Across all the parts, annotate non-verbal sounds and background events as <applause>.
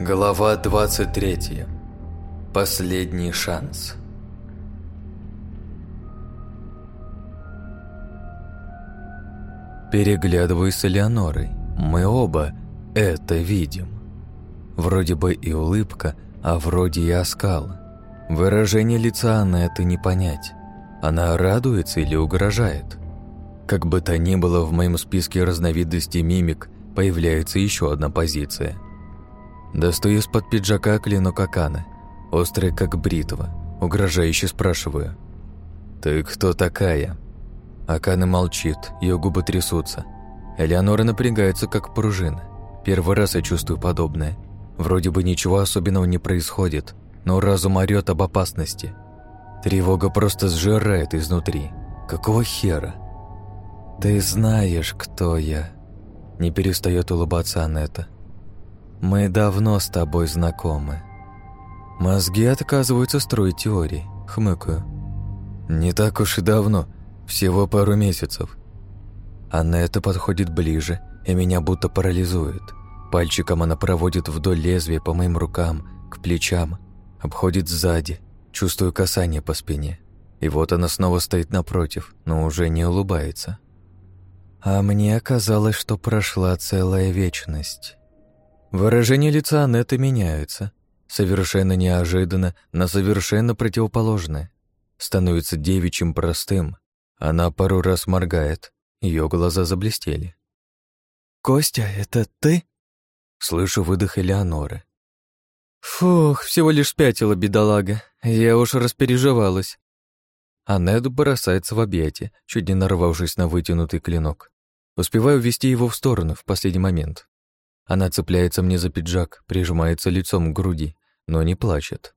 Глава 23. Последний шанс. Переглядываюсь с Элеонорой. Мы оба это видим. Вроде бы и улыбка, а вроде и оскал. Выражение лица Аннеты не понять. Она радуется или угрожает? Как бы то ни было, в моем списке разновидностей мимик появляется еще одна позиция. Достаю из-под пиджака клинок Акана, острый как бритва, угрожающе спрашиваю. «Ты кто такая?» Акана молчит, ее губы трясутся. Элеонора напрягается, как пружина. Первый раз я чувствую подобное. Вроде бы ничего особенного не происходит, но разум орёт об опасности. Тревога просто сжирает изнутри. Какого хера? «Ты знаешь, кто я», — не перестает улыбаться Анетта. «Мы давно с тобой знакомы». Мозги отказываются строить теории, хмыкаю. «Не так уж и давно, всего пару месяцев». Анетта подходит ближе, и меня будто парализует. Пальчиком она проводит вдоль лезвия по моим рукам, к плечам, обходит сзади, чувствую касание по спине. И вот она снова стоит напротив, но уже не улыбается. А мне казалось, что прошла целая вечность. Выражение лица Анетты меняется. Совершенно неожиданно, на совершенно противоположное. Становится девичьим простым. Она пару раз моргает. Ее глаза заблестели. «Костя, это ты?» Слышу выдох Элеоноры. «Фух, всего лишь спятила, бедолага. Я уж распереживалась». Аннет бросается в объятия, чуть не нарвавшись на вытянутый клинок. Успеваю ввести его в сторону в последний момент. Она цепляется мне за пиджак, прижимается лицом к груди, но не плачет.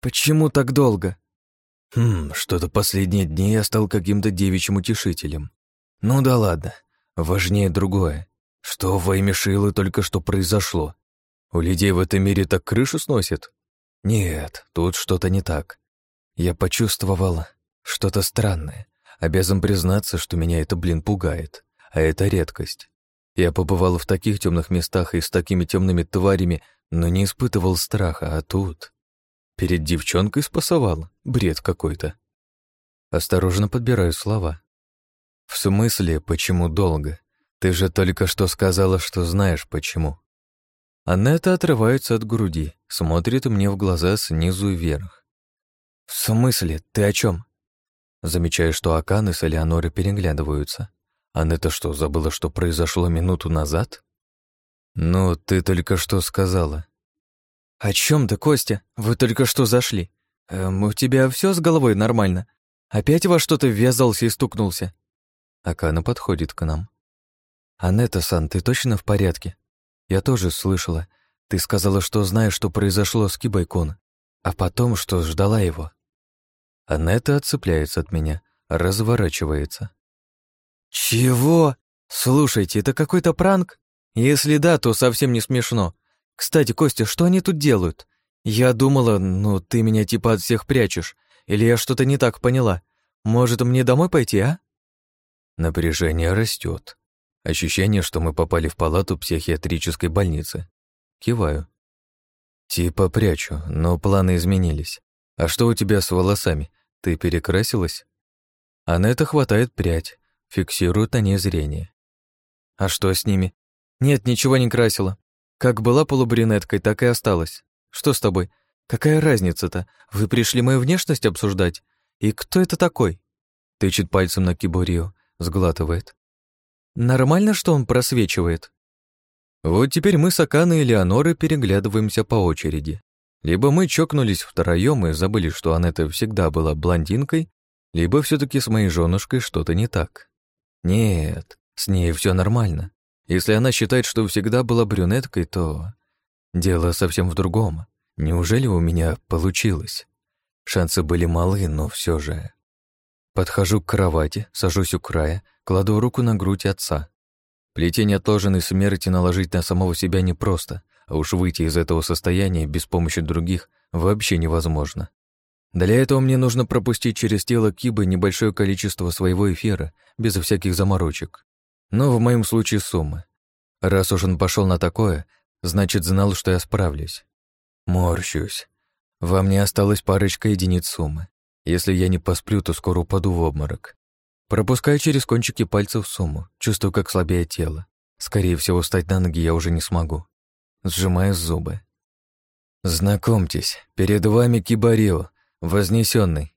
«Почему так долго?» «Хм, что-то последние дни я стал каким-то девичьим утешителем. Ну да ладно, важнее другое. Что во имя Шилы только что произошло? У людей в этом мире так крышу сносит? Нет, тут что-то не так. Я почувствовал что-то странное. Обязан признаться, что меня это, блин, пугает а это редкость. Я побывал в таких темных местах и с такими темными тварями, но не испытывал страха, а тут... Перед девчонкой спасовал, бред какой-то. Осторожно подбираю слова. В смысле, почему долго? Ты же только что сказала, что знаешь почему. Анетта отрывается от груди, смотрит мне в глаза снизу вверх. «В смысле? Ты о чем? Замечаю, что Аканы с Элеонорой переглядываются. Анетта что, забыла, что произошло минуту назад? Ну, ты только что сказала. О чем ты, Костя? Вы только что зашли. Эм, у тебя все с головой нормально? Опять во что-то ввязался и стукнулся? Акана подходит к нам. Анетта-сан, ты точно в порядке? Я тоже слышала. Ты сказала, что знаешь, что произошло с Кибайкон, а потом, что ждала его. Анетта отцепляется от меня, разворачивается. «Чего? Слушайте, это какой-то пранк? Если да, то совсем не смешно. Кстати, Костя, что они тут делают? Я думала, ну, ты меня типа от всех прячешь. Или я что-то не так поняла? Может, мне домой пойти, а?» Напряжение растет. Ощущение, что мы попали в палату психиатрической больницы. Киваю. Типа прячу, но планы изменились. А что у тебя с волосами? Ты перекрасилась? А на это хватает прядь, Фиксируют ней зрение. А что с ними? Нет, ничего не красила. Как была полубрюнеткой, так и осталась. Что с тобой? Какая разница-то? Вы пришли мою внешность обсуждать? И кто это такой? Тычет пальцем на Кибурио, сглатывает. Нормально, что он просвечивает? Вот теперь мы с Аканой и Леонорой переглядываемся по очереди. Либо мы чокнулись втроем и забыли, что Анетта всегда была блондинкой, либо все таки с моей женушкой что-то не так. Нет, с ней все нормально. Если она считает, что всегда была брюнеткой, то... Дело совсем в другом. Неужели у меня получилось? Шансы были малы, но все же... Подхожу к кровати, сажусь у края, кладу руку на грудь отца. Плетение отложенной смерти наложить на самого себя непросто, а уж выйти из этого состояния без помощи других вообще невозможно. Для этого мне нужно пропустить через тело Кибы небольшое количество своего эфира, без всяких заморочек. Но в моем случае суммы. Раз уж он пошел на такое, Значит, знал, что я справлюсь. Морщусь. Во мне осталась парочка единиц суммы. Если я не посплю, то скоро упаду в обморок. Пропускаю через кончики пальцев сумму, чувствую, как слабеет тело. Скорее всего, встать на ноги я уже не смогу. Сжимаю зубы. Знакомьтесь, перед вами Кибарио, вознесенный.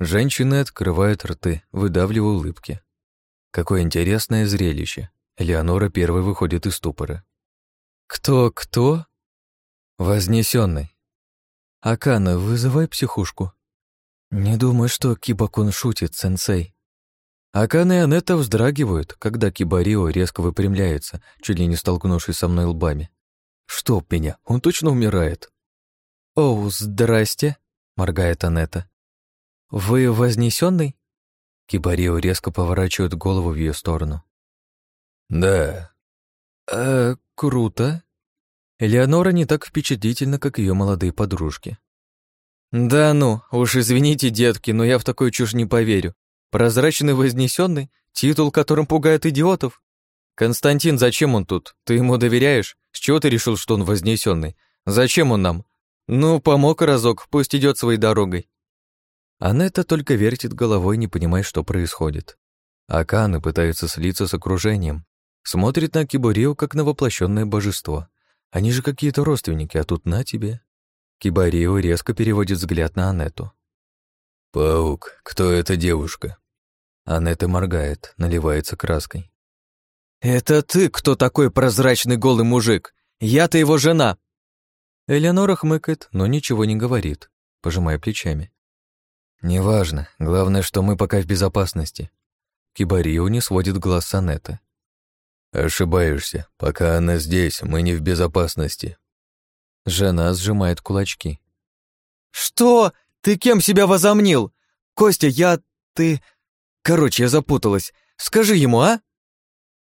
Женщины открывают рты, выдавливая улыбки. Какое интересное зрелище. Элеонора первой выходит из ступора. «Кто, кто?» «Вознесенный». «Акана, вызывай психушку». «Не думаю, что Кибакун шутит, сенсей». Акана и Анетта вздрагивают, когда Кибарио резко выпрямляется, чуть ли не столкнувшись со мной лбами. «Чтоб меня, он точно умирает?» «Оу, здрасте», — моргает Анетта. «Вы вознесенный? Кибарио резко поворачивает голову в ее сторону. «Да». «Э, круто». Элеонора не так впечатлительна, как ее молодые подружки. «Да ну, уж извините, детки, но я в такую чушь не поверю. Прозрачный вознесенный, титул, которым пугает идиотов. Константин, зачем он тут? Ты ему доверяешь? С чего ты решил, что он вознесенный? Зачем он нам? Ну, помог разок, пусть идет своей дорогой. Анетта только вертит головой, не понимая, что происходит. Аканы пытаются слиться с окружением. Смотрит на Кибарио, как на воплощенное божество. Они же какие-то родственники, а тут на тебе. Кибарио резко переводит взгляд на Анетту. «Паук, кто эта девушка?» Анетта моргает, наливается краской. «Это ты, кто такой прозрачный голый мужик? Я-то его жена!» Элеонора хмыкает, но ничего не говорит, пожимая плечами. «Неважно. Главное, что мы пока в безопасности». Кибарио не сводит глаз с Анетты. «Ошибаешься. Пока она здесь, мы не в безопасности». Жена сжимает кулачки. «Что? Ты кем себя возомнил? Костя, я... ты... Короче, я запуталась. Скажи ему, а?»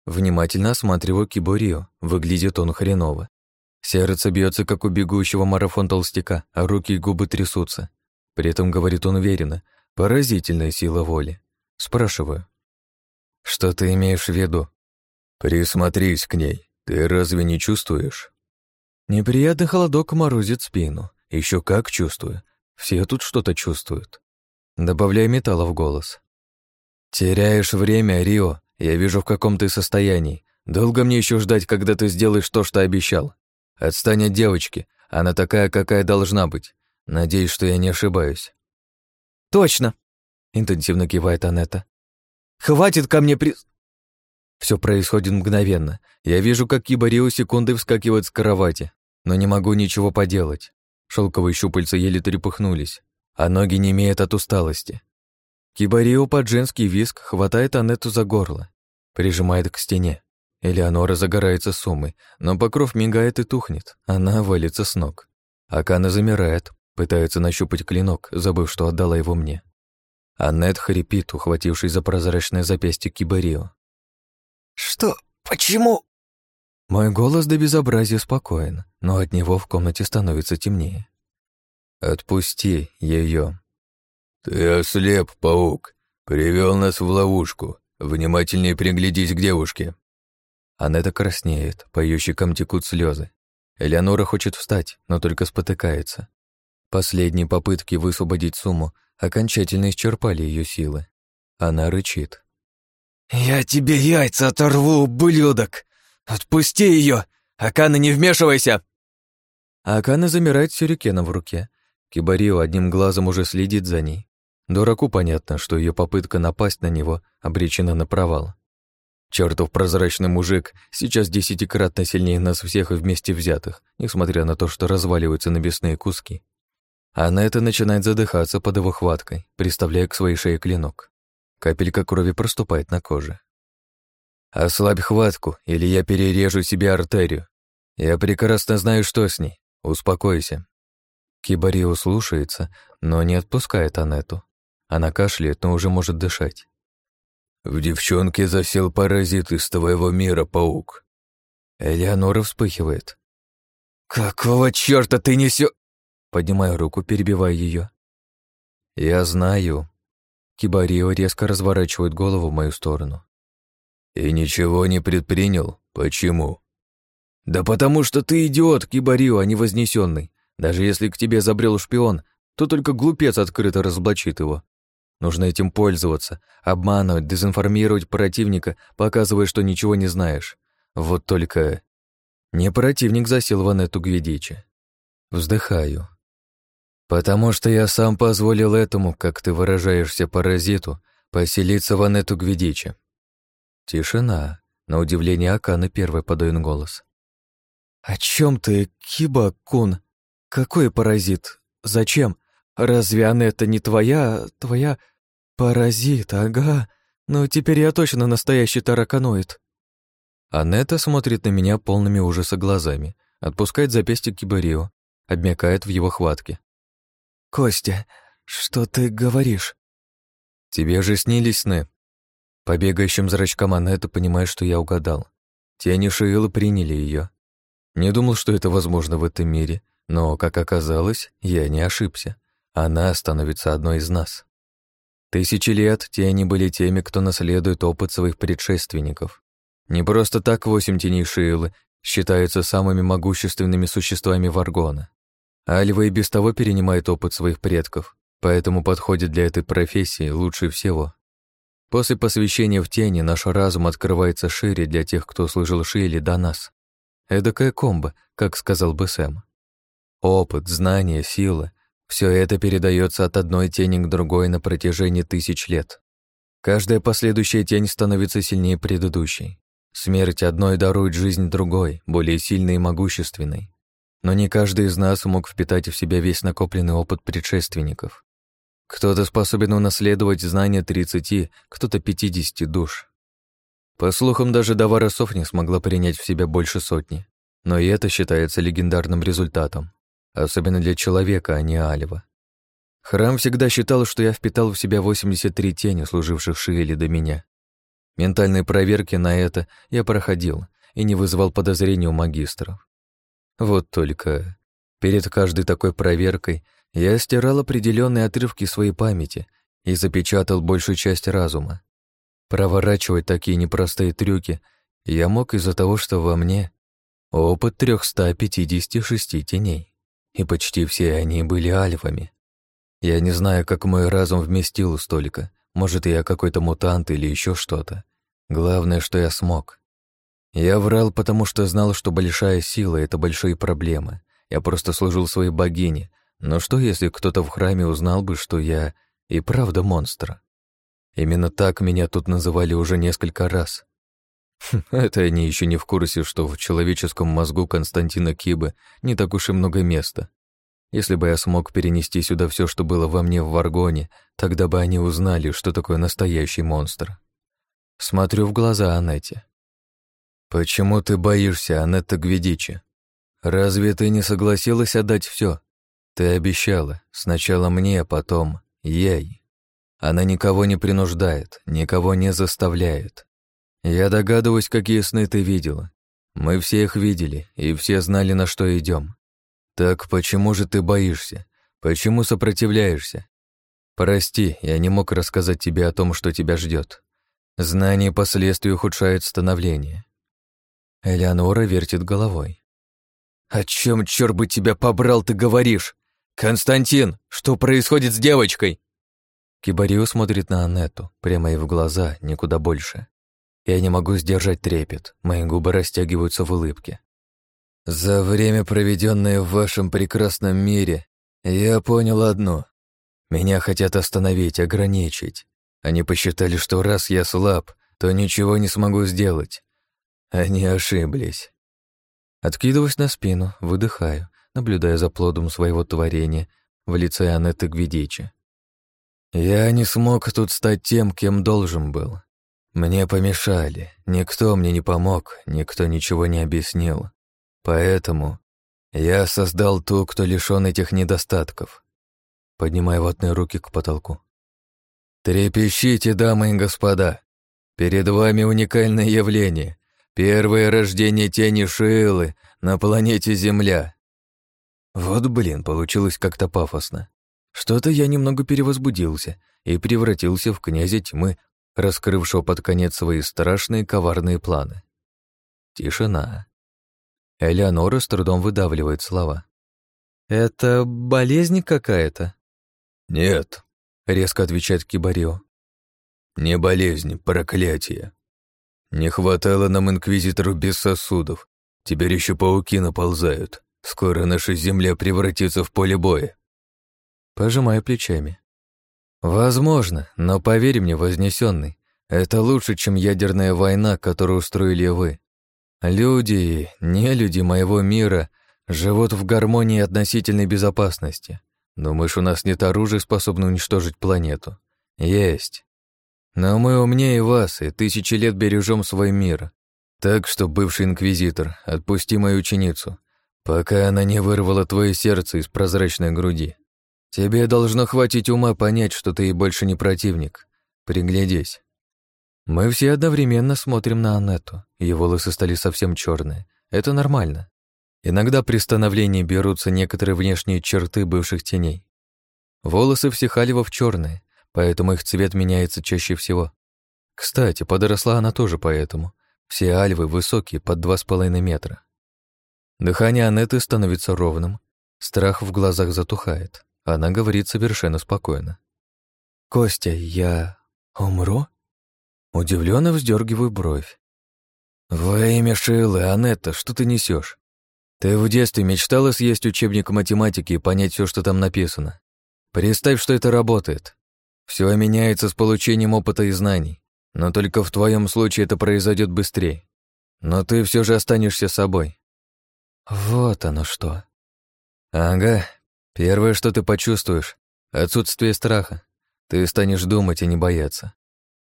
Внимательно осматриваю Киборио. Выглядит он хреново. Сердце бьется, как у бегущего марафон толстяка, а руки и губы трясутся. При этом говорит он уверенно. Поразительная сила воли. Спрашиваю. Что ты имеешь в виду? Присмотрись к ней. Ты разве не чувствуешь? Неприятный холодок морозит спину. Еще как чувствую. Все тут что-то чувствуют. Добавляю металла в голос. Теряешь время, Рио. Я вижу, в каком ты состоянии. Долго мне еще ждать, когда ты сделаешь то, что обещал. Отстань от девочки. Она такая, какая должна быть. Надеюсь, что я не ошибаюсь. Точно, интенсивно кивает Анетта. Хватит ко мне при... Все происходит мгновенно. Я вижу, как Кибарио секунды вскакивает с кровати, но не могу ничего поделать. Шелковые щупальца еле трепыхнулись, а ноги не имеют от усталости. Кибарио под женский виск хватает Анетту за горло, прижимает к стене. Элеонора загорается суммой, но покров мигает и тухнет, она валится с ног. Акана замирает, Пытается нащупать клинок, забыв, что отдала его мне. Аннет хрипит, ухватившись за прозрачное запястье Кибарио. «Что? Почему?» Мой голос до безобразия спокоен, но от него в комнате становится темнее. «Отпусти ее. «Ты ослеп, паук. Привел нас в ловушку. Внимательнее приглядись к девушке». Анетта краснеет, по ее щекам текут слезы. Элеонора хочет встать, но только спотыкается. Последние попытки высвободить сумму окончательно исчерпали ее силы. Она рычит. «Я тебе яйца оторву, ублюдок! Отпусти ее! Акана, не вмешивайся!» Акана замирает с сюрикеном в руке. Кибарио одним глазом уже следит за ней. Дураку понятно, что ее попытка напасть на него обречена на провал. Чертов прозрачный мужик сейчас десятикратно сильнее нас всех и вместе взятых, несмотря на то, что разваливаются на бесные куски. Она это начинает задыхаться под его хваткой, приставляя к своей шее клинок. Капелька крови проступает на коже. «Ослабь хватку, или я перережу себе артерию. Я прекрасно знаю, что с ней. Успокойся». Кибарио слушается, но не отпускает Анету. Она кашляет, но уже может дышать. «В девчонке засел паразит из твоего мира, паук». Элеонора вспыхивает. «Какого чёрта ты несё...» Поднимаю руку, перебивая ее. «Я знаю». Кибарио резко разворачивает голову в мою сторону. «И ничего не предпринял? Почему?» «Да потому что ты идиот, Кибарио, а не вознесенный. Даже если к тебе забрел шпион, то только глупец открыто разоблачит его. Нужно этим пользоваться, обманывать, дезинформировать противника, показывая, что ничего не знаешь. Вот только... Не противник засел Ванетту Гвидичи. Вздыхаю. Потому что я сам позволил этому, как ты выражаешься, паразиту, поселиться в Анету Гвидичи. Тишина. На удивление Акана первый подает голос. «О чем ты, Киба-кун? Какой паразит? Зачем? Разве Анетта не твоя... твоя... паразит, ага. Ну, теперь я точно настоящий тараканоид». Анетта смотрит на меня полными ужаса глазами, отпускает запястье Кибарио, обмякает в его хватке. «Костя, что ты говоришь?» «Тебе же снились сны». По бегающим зрачкам Анетта понимает, что я угадал. Тени Шиила приняли ее. Не думал, что это возможно в этом мире, но, как оказалось, я не ошибся. Она становится одной из нас. Тысячи лет тени были теми, кто наследует опыт своих предшественников. Не просто так восемь теней Шиилы считаются самыми могущественными существами Варгона. Альва и без того перенимает опыт своих предков, поэтому подходит для этой профессии лучше всего. После посвящения в тени наш разум открывается шире для тех, кто служил Шииле до нас. Эдакая комбо, как сказал бы Сэм. Опыт, знания, сила — все это передается от одной тени к другой на протяжении тысяч лет. Каждая последующая тень становится сильнее предыдущей. Смерть одной дарует жизнь другой, более сильной и могущественной. Но не каждый из нас мог впитать в себя весь накопленный опыт предшественников. Кто-то способен унаследовать знания 30, кто-то 50 душ. По слухам, даже Давара Соф не смогла принять в себя больше сотни. Но и это считается легендарным результатом. Особенно для человека, а не Алева. Храм всегда считал, что я впитал в себя 83 тени, служивших Шиэле до меня. Ментальные проверки на это я проходил и не вызывал подозрений у магистров. Вот только перед каждой такой проверкой я стирал определенные отрывки своей памяти и запечатал большую часть разума. Проворачивать такие непростые трюки я мог из-за того, что во мне опыт 356 теней, и почти все они были альфами. Я не знаю, как мой разум вместил столько, может, я какой-то мутант или еще что-то. Главное, что я смог. Я врал, потому что знал, что большая сила — это большие проблемы. Я просто служил своей богине. Но что, если кто-то в храме узнал бы, что я и правда монстр? Именно так меня тут называли уже несколько раз. <laughs> Это они еще не в курсе, что в человеческом мозгу Константина Кибы не так уж и много места. Если бы я смог перенести сюда все, что было во мне в Варгоне, тогда бы они узнали, что такое настоящий монстр. Смотрю в глаза Анетте. «Почему ты боишься, Анетта Гвидичи? Разве ты не согласилась отдать все? Ты обещала, сначала мне, а потом ей». Она никого не принуждает, никого не заставляет. Я догадываюсь, какие сны ты видела. Мы все их видели, и все знали, на что идем. Так почему же ты боишься? Почему сопротивляешься? Прости, я не мог рассказать тебе о том, что тебя ждет. Знание последствий ухудшает становление. Элеонора вертит головой. «О чем, черт бы тебя побрал, ты говоришь? Константин, что происходит с девочкой?» Кибарио смотрит на Анетту, прямо ей в глаза, никуда больше. Я не могу сдержать трепет, мои губы растягиваются в улыбке. «За время, проведенное в вашем прекрасном мире, я понял одно. Меня хотят остановить, ограничить. Они посчитали, что раз я слаб, то ничего не смогу сделать. Они ошиблись». Откидываюсь на спину, выдыхаю, наблюдая за плодом своего творения в лице Анетты Гвидичи. Я не смог тут стать тем, кем должен был. Мне помешали, никто мне не помог, никто ничего не объяснил. Поэтому я создал ту, кто лишён этих недостатков. Поднимая ватные руки к потолку. Трепещите, дамы и господа. Перед вами уникальное явление. Первое рождение тени Шиэлы на планете Земля. Вот, блин, получилось как-то пафосно. Что-то я немного перевозбудился и превратился в князя тьмы, раскрывшего под конец свои страшные коварные планы. Тишина. Элеонора с трудом выдавливает слова. «Это болезнь какая-то?» «Нет», — резко отвечает Кибарио. «Не болезнь, проклятие. Не хватало нам инквизитору без сосудов. Теперь еще пауки наползают. Скоро наша земля превратится в поле боя». Пожимаю плечами. «Возможно, но поверь мне, вознесенный, это лучше, чем ядерная война, которую устроили вы. Люди, не люди моего мира, живут в гармонии относительной безопасности. Думаешь, у нас нет оружия, способного уничтожить планету? Есть. Но мы умнее вас и тысячи лет бережем свой мир. Так что, бывший инквизитор, отпусти мою ученицу, пока она не вырвала твое сердце из прозрачной груди. Тебе должно хватить ума понять, что ты ей больше не противник. Приглядись. Мы все одновременно смотрим на Аннету. Ее волосы стали совсем черные. Это нормально. Иногда при становлении берутся некоторые внешние черты бывших теней. Волосы всех альвов черные, поэтому их цвет меняется чаще всего. Кстати, подросла она тоже поэтому. Все альвы высокие, под два с половиной метра. Дыхание Аннеты становится ровным, страх в глазах затухает. Она говорит совершенно спокойно. «Костя, я умру?» Удивленно вздергиваю бровь. «Во имя Шейлы, Анетта, что ты несешь? Ты в детстве мечтала съесть учебник математики и понять все, что там написано. Представь, что это работает. Все меняется с получением опыта и знаний, но только в твоем случае это произойдет быстрее. Но ты все же останешься собой». «Вот оно что». «Ага. Первое, что ты почувствуешь — отсутствие страха. Ты станешь думать и не бояться.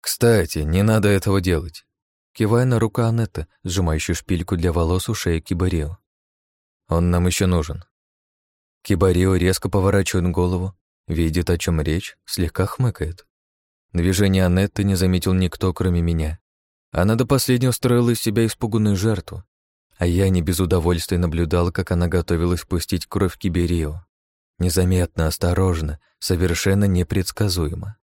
«Кстати, не надо этого делать», кивая на руку Анетты, сжимающую шпильку для волос у шеи Кибарио. «Он нам еще нужен». Кибарио резко поворачивает голову, видит, о чем речь, слегка хмыкает. Движение Анетты не заметил никто, кроме меня. Она до последнего строила из себя испуганную жертву, а я не без удовольствия наблюдал, как она готовилась впустить кровь Киберио. Незаметно, осторожно, совершенно непредсказуемо.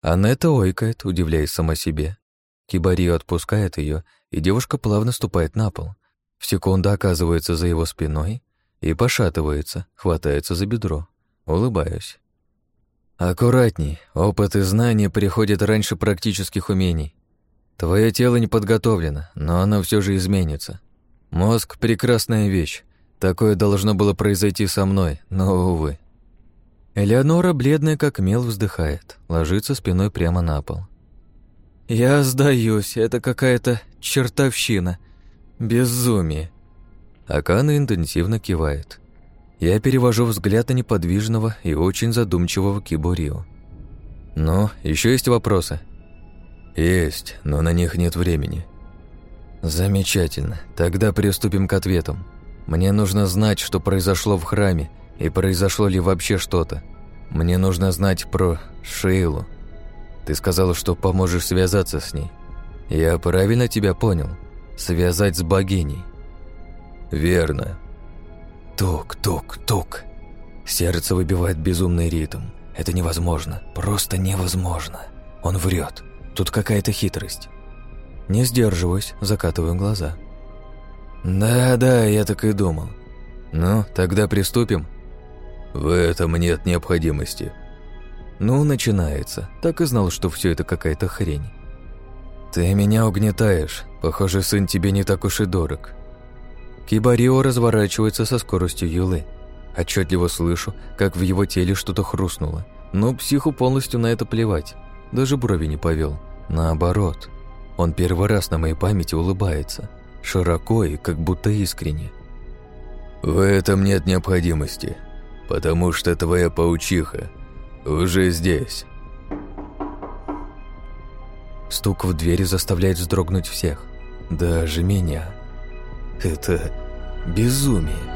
Анетта ойкает, удивляясь сама себе. Кибарио отпускает ее, и девушка плавно ступает на пол. В секунду оказывается за его спиной и пошатывается, хватается за бедро. Улыбаюсь. Аккуратней, опыт и знания приходят раньше практических умений. Твое тело не подготовлено, но оно все же изменится. Мозг — прекрасная вещь. Такое должно было произойти со мной, но, увы. Элеонора, бледная как мел, вздыхает, ложится спиной прямо на пол. «Я сдаюсь, это какая-то чертовщина. Безумие». Акана интенсивно кивает. Я перевожу взгляд на неподвижного и очень задумчивого Кибурио. «Ну, еще есть вопросы?» «Есть, но на них нет времени». «Замечательно. Тогда приступим к ответам. Мне нужно знать, что произошло в храме, и произошло ли вообще что-то. Мне нужно знать про Шейлу. Ты сказала, что поможешь связаться с ней. Я правильно тебя понял? Связать с богиней. Верно. Тук, тук, тук. Сердце выбивает безумный ритм. Это невозможно. Просто невозможно. Он врет. Тут какая-то хитрость. Не сдерживаюсь, закатываю глаза. Да-да, я так и думал. Ну, тогда приступим. В этом нет необходимости. Ну, начинается. Так и знал, что все это какая-то хрень. Ты меня угнетаешь. Похоже, сын тебе не так уж и дорог. Кибарио разворачивается со скоростью юлы. Отчетливо слышу, как в его теле что-то хрустнуло. Но психу полностью на это плевать. Даже брови не повел. Наоборот. Он первый раз на моей памяти улыбается. Широко и как будто искренне. «В этом нет необходимости потому что твоя паучиха уже здесь». Стук в двери заставляет вздрогнуть всех, даже меня. Это безумие.